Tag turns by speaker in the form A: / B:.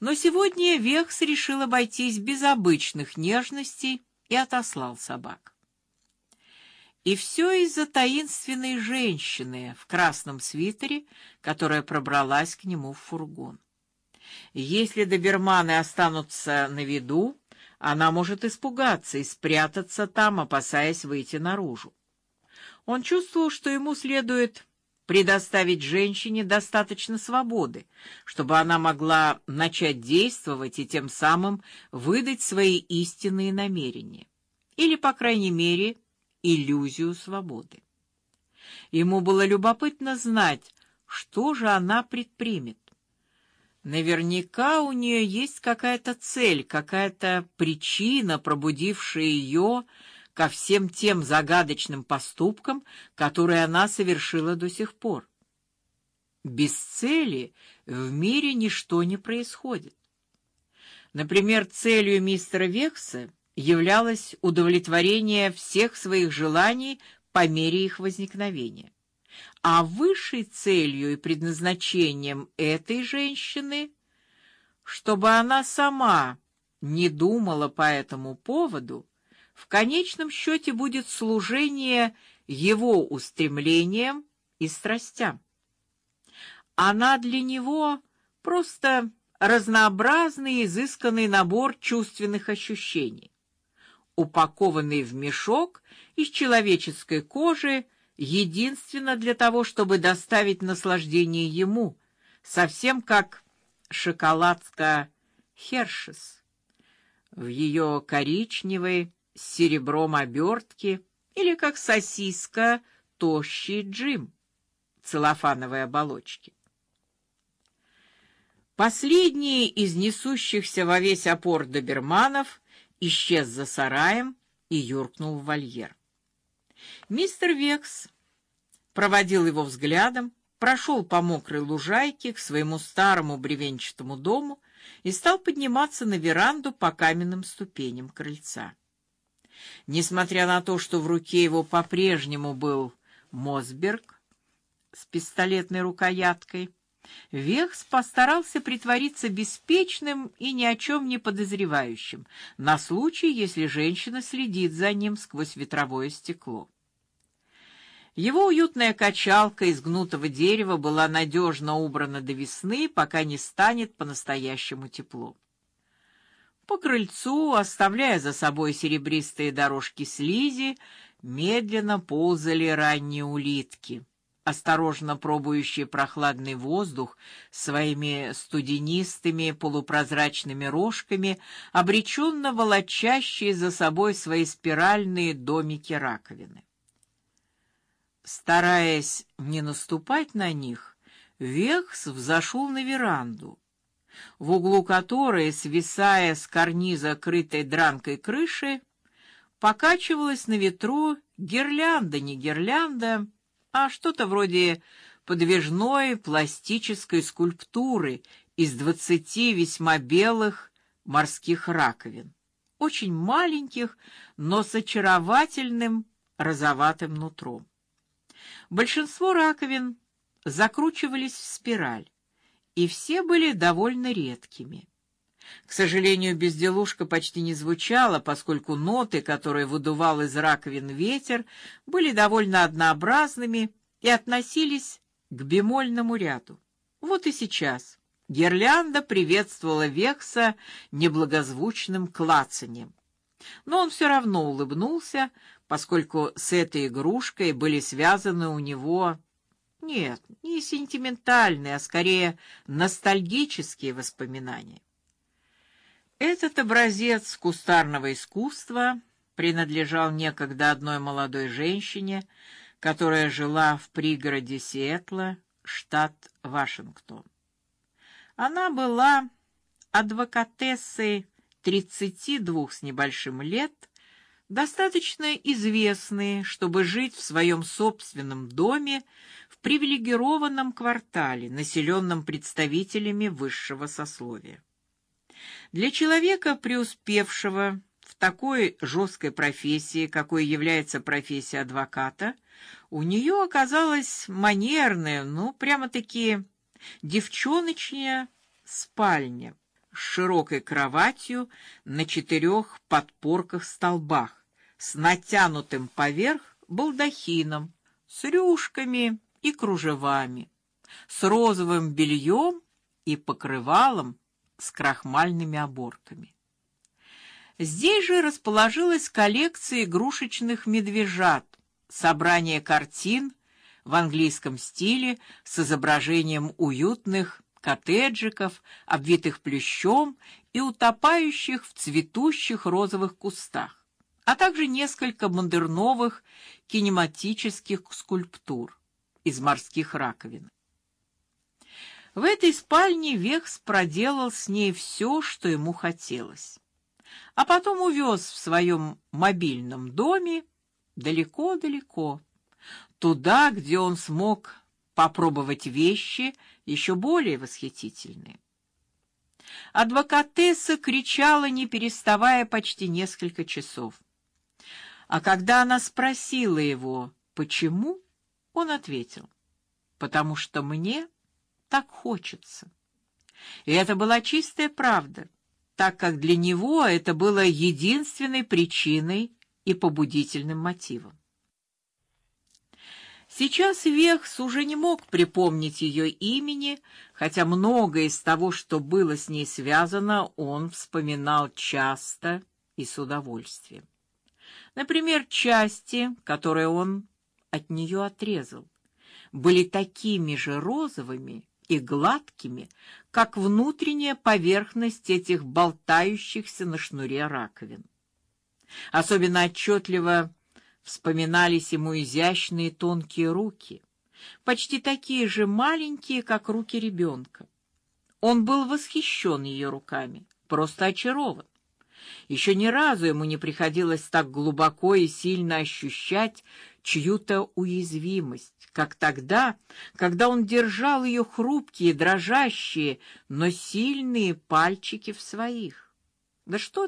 A: Но сегодня Векс решил обойтись без обычных нежностей и отослал собак. И все из-за таинственной женщины в красном свитере, которая пробралась к нему в фургон. Если доберманы останутся на виду, она может испугаться и спрятаться там, опасаясь выйти наружу. Он чувствовал, что ему следует предоставить женщине достаточно свободы, чтобы она могла начать действовать и тем самым выдать свои истинные намерения, или по крайней мере иллюзию свободы. Ему было любопытно знать, что же она предпримет. Наверняка у нее есть какая-то цель, какая-то причина, пробудившая ее ко всем тем загадочным поступкам, которые она совершила до сих пор. Без цели в мире ничто не происходит. Например, целью мистера Векса являлось удовлетворение всех своих желаний по мере их возникновения. А высшей целью и предназначением этой женщины, чтобы она сама не думала по этому поводу, в конечном счете будет служение его устремлениям и страстям. Она для него просто разнообразный изысканный набор чувственных ощущений упакованный в мешок из человеческой кожи, единственно для того, чтобы доставить наслаждение ему, совсем как шоколадка Хершес в ее коричневой серебром обертке или как сосиска тощий Джим целлофановой оболочки. Последний из несущихся во весь опор доберманов исчез за сараем и юркнул в вольер. Мистер Векс проводил его взглядом, прошел по мокрой лужайке к своему старому бревенчатому дому и стал подниматься на веранду по каменным ступеням крыльца. Несмотря на то, что в руке его по-прежнему был Мосберг с пистолетной рукояткой, Вехс постарался притвориться беспечным и ни о чем не подозревающим, на случай, если женщина следит за ним сквозь ветровое стекло. Его уютная качалка из гнутого дерева была надежно убрана до весны, пока не станет по-настоящему тепло. По крыльцу, оставляя за собой серебристые дорожки слизи, медленно ползали ранние улитки осторожно пробующие прохладный воздух своими студенистыми полупрозрачными рожками, обреченно волочащие за собой свои спиральные домики раковины. Стараясь не наступать на них, Векс взошел на веранду, в углу которой, свисая с карниза крытой дранкой крыши, покачивалась на ветру гирлянда не гирлянда, а что-то вроде подвижной пластической скульптуры из двадцати весьма белых морских раковин, очень маленьких, но с очаровательным розоватым нутром. Большинство раковин закручивались в спираль, и все были довольно редкими. К сожалению, безделушка почти не звучала, поскольку ноты, которые выдувал из раковин ветер, были довольно однообразными и относились к бемольному ряду. Вот и сейчас гирлянда приветствовала Векса неблагозвучным клацаньем. Но он все равно улыбнулся, поскольку с этой игрушкой были связаны у него нет, не сентиментальные, а скорее ностальгические воспоминания. Этот образец кустарного искусства принадлежал некогда одной молодой женщине, которая жила в пригороде Сиэтла, штат Вашингтон. Она была адвокатессой 32 с небольшим лет, достаточно известной, чтобы жить в своем собственном доме привилегированном квартале, населенном представителями высшего сословия. Для человека преуспевшего в такой жесткой профессии, какой является профессия адвоката, у нее оказалась манерная, ну прямо-таки девчоночная спальня с широкой кроватью на четырех подпорках-столбах, с натянутым поверх балдахином, с рюшками и кружевами, с розовым бельем и покрывалом с крахмальными оборками. Здесь же расположилась коллекция игрушечных медвежат, собрание картин в английском стиле с изображением уютных коттеджиков, обвитых плющом и утопающих в цветущих розовых кустах, а также несколько модерновых кинематических скульптур из морских раковин. В этой спальне Вехс проделал с ней все, что ему хотелось, а потом увез в своем мобильном доме далеко-далеко, туда, где он смог попробовать вещи еще более восхитительные. Адвокатесса кричала, не переставая, почти несколько часов. А когда она спросила его, почему, он ответил: "Потому что мне так хочется". И это была чистая правда, так как для него это было единственной причиной и побудительным мотивом. Сейчас Вехс уже не мог припомнить ее имени, хотя многое из того, что было с ней связано, он вспоминал часто и с удовольствием. Например, части, которые он от нее отрезал, были такими же розовыми и гладкими, как внутренняя поверхность этих болтающихся на шнуре раковин. Особенно отчетливо вспоминались ему изящные тонкие руки, почти такие же маленькие, как руки ребенка. Он был восхищен ее руками, просто очарован. Еще ни разу ему не приходилось так глубоко и сильно ощущать чью-то уязвимость, как тогда, когда он держал ее хрупкие, дрожащие, но сильные пальчики в своих. Да что